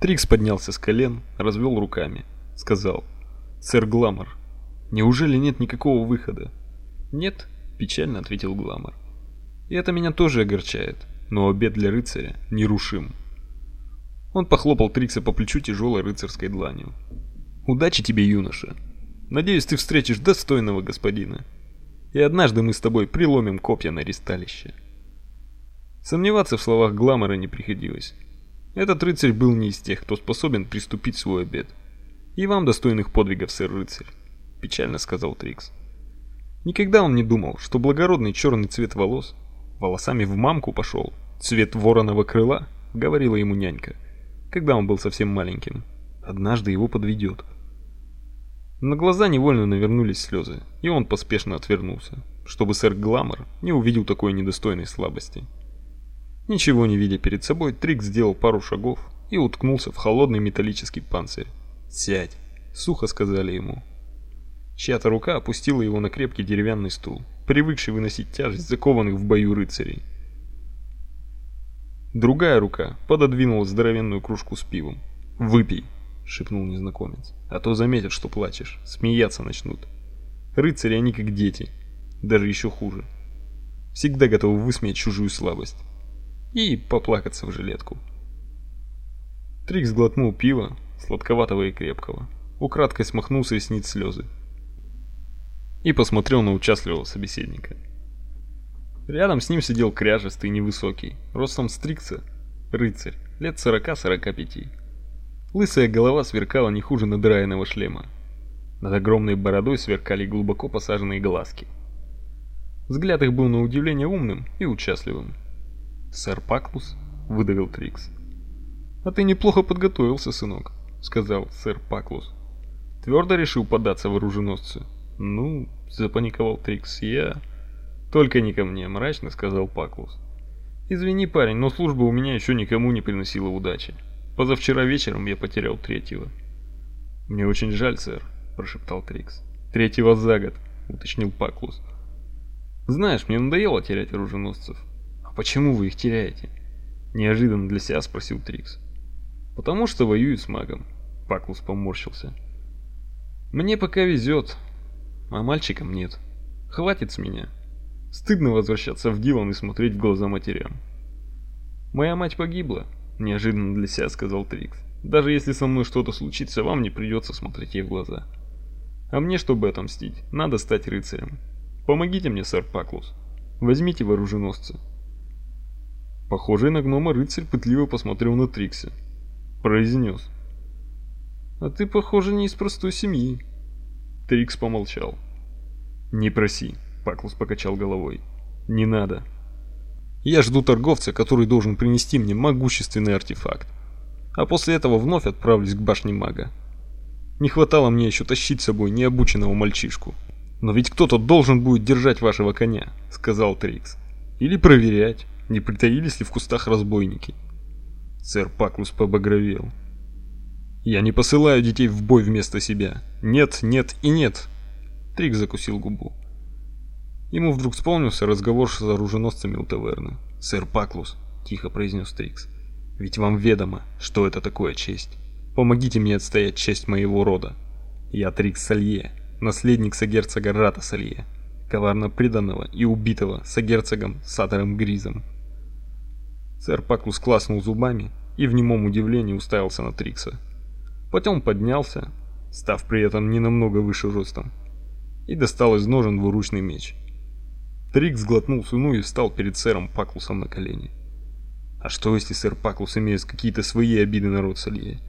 Трикс поднялся с колен, развел руками, сказал: "Сэр Гламор, неужели нет никакого выхода?" "Нет", печально ответил Гламор. "И это меня тоже огорчает, но обет для рыцаря нерушим". Он похлопал Трикса по плечу тяжелой рыцарской дланью. "Удачи тебе, юноша. Надеюсь, ты встретишь достойного господина. И однажды мы с тобой приломим копья на ристалище". Сомневаться в словах Гламора не приходилось. Этот рыцарь был не из тех, кто способен приступить свой обет. И вам достойных подвигов, сэр рыцарь, печально сказал Трикс. Никогда он не думал, что благородный черный цвет волос волосами в мамку пошел, цвет вороного крыла, говорила ему нянька, когда он был совсем маленьким. Однажды его подведет. На глаза невольно навернулись слезы, и он поспешно отвернулся, чтобы сэр Гламор не увидел такой недостойной слабости. Ничего не видя перед собой, Трик сделал пару шагов и уткнулся в холодный металлический панцирь. "Сядь", сухо сказали ему. Чья-то рука опустила его на крепкий деревянный стул, привыкший выносить тяжесть закованных в бою рыцарей. Другая рука пододвинула здоровенную кружку с пивом. "Выпей", шепнул незнакомец. "А то заметят, что плачешь, смеяться начнут. Рыцари они как дети, даже еще хуже. Всегда готовы высмеять чужую слабость и поплакаться в жилетку. Трикс глотнул пива, сладковатого и крепкого, украдкой смахнул с ресниц слезы и посмотрел на участливого собеседника. Рядом с ним сидел кряжестый невысокий, ростом стрикса, рыцарь, лет сорока-сорока пяти. Лысая голова сверкала не хуже надраенного шлема. Над огромной бородой сверкали глубоко посаженные глазки. Взгляд их был на удивление умным и участливым. «Сэр Паклус?» — выдавил Трикс. «А ты неплохо подготовился, сынок», — сказал сэр Паклус. «Твердо решил податься в оруженосцы?» «Ну...» — запаниковал Трикс. «Я...» «Только не ко мне», — мрачно сказал Паклус. «Извини, парень, но служба у меня еще никому не приносила удачи. Позавчера вечером я потерял третьего». «Мне очень жаль, сэр», — прошептал Трикс. «Третьего за год», — уточнил Паклус. «Знаешь, мне надоело терять оруженосцев. Почему вы их теряете? Неожиданно для себя спросил Трикс. Потому что воюю с магом. Паклус поморщился. Мне пока везет, а мальчикам нет. Хватит с меня. Стыдно возвращаться в Дилан и смотреть в глаза матерям. Моя мать погибла, неожиданно для себя сказал Трикс. Даже если со мной что-то случится, вам не придется смотреть ей в глаза. А мне, чтобы отомстить, надо стать рыцарем. Помогите мне, сэр Паклус. Возьмите вооруженосца. Похожий на гнома рыцарь пытливо посмотрел на Трикси. Произнес. «А ты, похоже, не из простой семьи». Трикс помолчал. «Не проси», — Паклус покачал головой. «Не надо. Я жду торговца, который должен принести мне могущественный артефакт. А после этого вновь отправлюсь к башне мага. Не хватало мне еще тащить с собой необученного мальчишку. Но ведь кто-то должен будет держать вашего коня», — сказал Трикс. «Или проверять» не притаились ли в кустах разбойники. Сэр Паклус побагровел. Я не посылаю детей в бой вместо себя. Нет, нет и нет. Трик закусил губу. Ему вдруг вспомнился разговор с оруженосцами у таверны. "Сэр Паклус", тихо произнес Трикс. "Ведь вам ведомо, что это такое честь. Помогите мне отстоять честь моего рода. Я Трикс Салье, наследник сагерцога Рата Салье, коварно преданного и убитого сагерцогом Сатором Гризом. Сэр Паклус класнул зубами и в немом удивлении уставился на Трикса. Потом поднялся, став при этом не намного выше ростом, и достал из ножен двуручный меч. Трикс глотнул слюну и встал перед сэром Паклусом на колени. А что если сэр Паклус имеет какие-то свои обиды на род Салье?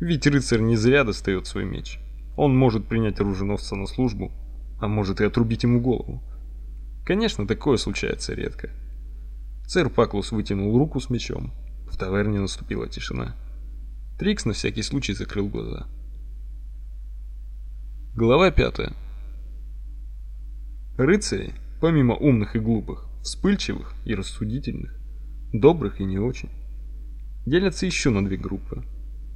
Ведь рыцарь не зря достает свой меч. Он может принять оруженосца на службу, а может и отрубить ему голову. Конечно, такое случается редко. Сэр Паклус вытянул руку с мечом. В таверне наступила тишина. Трикс на всякий случай закрыл глаза. Глава пятая. Рыцари, помимо умных и глупых, вспыльчивых и рассудительных, добрых и не очень, делятся еще на две группы.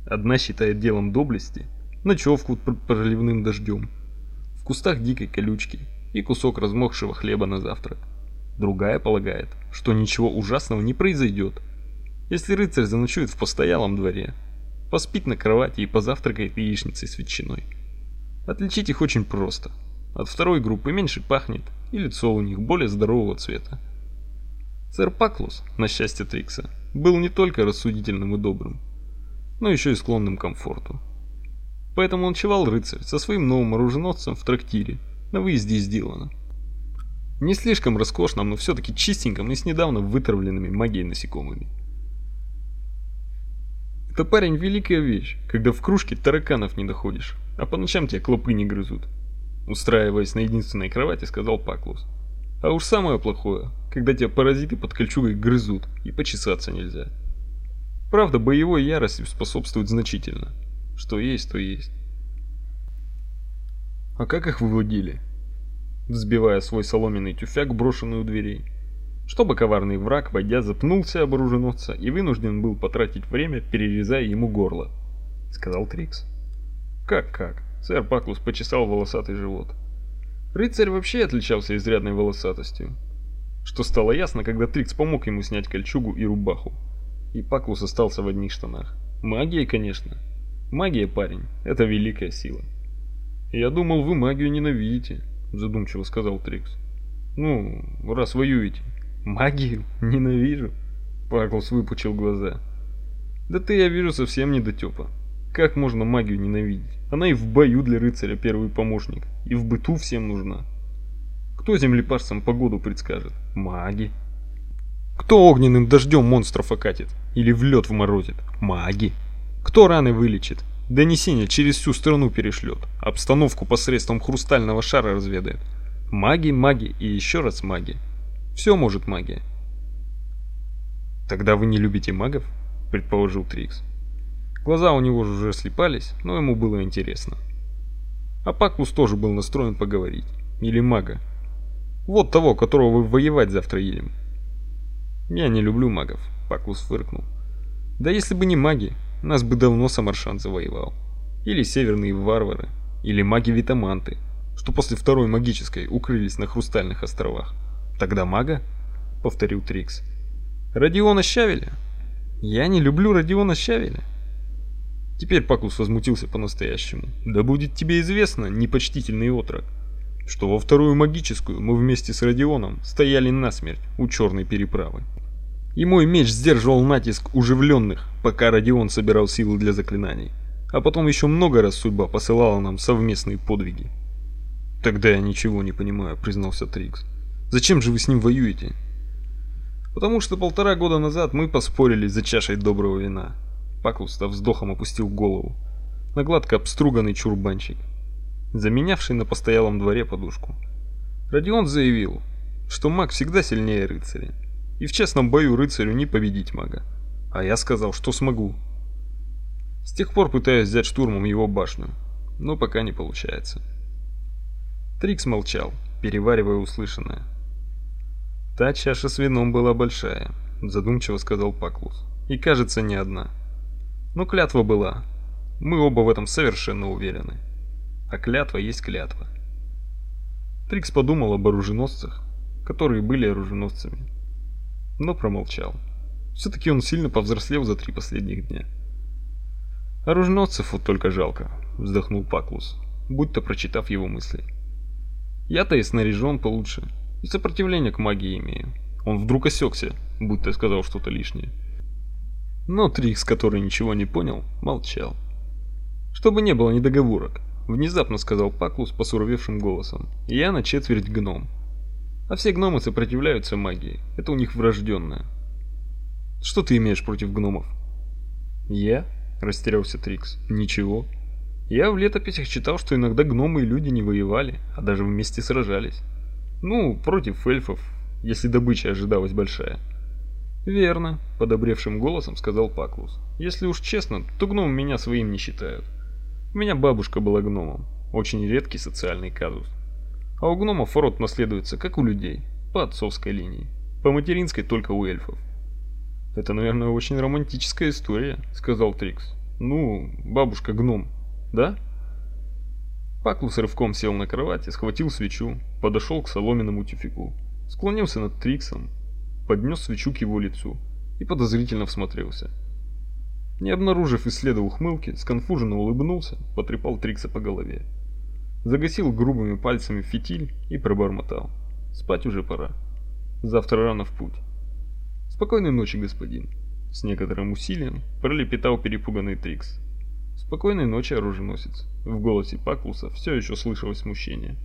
Одна считает делом доблести ночевку под проливным дождем, в кустах дикой колючки и кусок размокшего хлеба на завтрак. Другая полагает, что ничего ужасного не произойдет, если рыцарь заночует в постоялом дворе. поспит на кровати и позавтракает яичницей с ветчиной. Отличить их очень просто. От второй группы меньше пахнет, и лицо у них более здорового цвета. Сэр Паклус, на счастье Трикса, был не только рассудительным и добрым, но еще и склонным к комфорту. Поэтому ночевал рыцарь со своим новым оруженосцем в трактире на выезде из Дилана. Не слишком роскошном, но все-таки чистеньком и с недавно вытравленными магией насекомыми. Это парень великая вещь, когда в кружке тараканов не доходишь, а по ночам тебя клопы не грызут. Устраиваясь на единственной кровати, сказал Паклус. А уж самое плохое, когда тебя паразиты под кольчугой грызут и почесаться нельзя. Правда, боевой ярости способствует значительно. Что есть, то есть. А как их выводили? Взбивая свой соломенный тюфяк, брошенный у дверей. Чтобы коварный враг, войдя, запнулся об оруженосца и вынужден был потратить время, перерезая ему горло, сказал Трикс. Как-как? Сэр Паклус почесал волосатый живот. Рыцарь вообще отличался изрядной волосатостью, что стало ясно, когда Трикс помог ему снять кольчугу и рубаху. И Паклус остался в одних штанах. Магия, конечно. Магия, парень, это великая сила. Я думал, вы магию ненавидите задумчиво сказал Трикс. Ну, раз воюете. Магию ненавижу. Паклс выпучил глаза. Да ты, я вижу, совсем не дотёпа. Как можно магию ненавидеть? Она и в бою для рыцаря первый помощник, и в быту всем нужна. Кто землепашцам погоду предскажет? Маги. Кто огненным дождем монстров окатит или в лед вморозит? Маги. Кто раны вылечит? Донесение через всю страну перешлет. Обстановку посредством хрустального шара разведает. Маги, маги и еще раз маги. Все может магия. Тогда вы не любите магов? предположил Трикс. Глаза у него уже слепались, но ему было интересно. А Паклус тоже был настроен поговорить. Или мага. Вот того, которого вы воевать завтра едем. Я не люблю магов, Паклус фыркнул. Да если бы не маги, нас бы давно Самаршан завоевал. Или северные варвары, или маги-витаманты, что после второй магической укрылись на Хрустальных островах. Тогда мага? повторил Трикс. Родиона Щавеля? Я не люблю Родиона Щавеля. Теперь Пакус возмутился по-настоящему. Да будет тебе известно, непочтительный отрок, что во вторую магическую мы вместе с Родионом стояли насмерть у черной переправы и мой меч сдерживал натиск уживленных, пока Родион собирал силы для заклинаний. А потом еще много раз судьба посылала нам совместные подвиги. Тогда я ничего не понимаю, признался Трикс. Зачем же вы с ним воюете? Потому что полтора года назад мы поспорили за чашей доброго вина. Паклус вздохом опустил голову на гладко обструганный чурбанчик, заменявший на постоялом дворе подушку. Родион заявил, что маг всегда сильнее рыцаря. И в честном бою рыцарю не победить мага. А я сказал, что смогу. С тех пор пытаюсь взять штурмом его башню, но пока не получается. Трикс молчал, переваривая услышанное. Та чаша с вином была большая, задумчиво сказал Паклус. И, кажется, не одна. Но клятва была. Мы оба в этом совершенно уверены. А клятва есть клятва. Трикс подумал об оруженосцах, которые были оруженосцами но промолчал. Все-таки он сильно повзрослел за три последних дня. Оруженосцев вот только жалко, вздохнул Паклус, будто прочитав его мысли. Я-то и снаряжен получше, и сопротивление к магии имею. Он вдруг осекся, будто сказал что-то лишнее. Но Трикс, который ничего не понял, молчал. Чтобы не было недоговорок, внезапно сказал Паклус посуровевшим голосом. Я на четверть гном. А все гномы сопротивляются магии. Это у них врожденное. Что ты имеешь против гномов? Я? Растерялся Трикс. Ничего. Я в летописях читал, что иногда гномы и люди не воевали, а даже вместе сражались. Ну, против эльфов, если добыча ожидалась большая. Верно, подобревшим голосом сказал Паклус. Если уж честно, то гномы меня своим не считают. У меня бабушка была гномом. Очень редкий социальный казус. А у гномов род наследуется, как у людей, по отцовской линии. По материнской только у эльфов. Это, наверное, очень романтическая история, сказал Трикс. Ну, бабушка гном, да? Паклус рывком сел на кровати, схватил свечу, подошел к соломенному тюфяку, склонился над Триксом, поднес свечу к его лицу и подозрительно всмотрелся. Не обнаружив и следа ухмылки, сконфуженно улыбнулся, потрепал Трикса по голове. Загасил грубыми пальцами фитиль и пробормотал. Спать уже пора. Завтра рано в путь. Спокойной ночи, господин. С некоторым усилием пролепетал перепуганный Трикс. Спокойной ночи, оруженосец. В голосе Паклуса все еще слышалось смущение.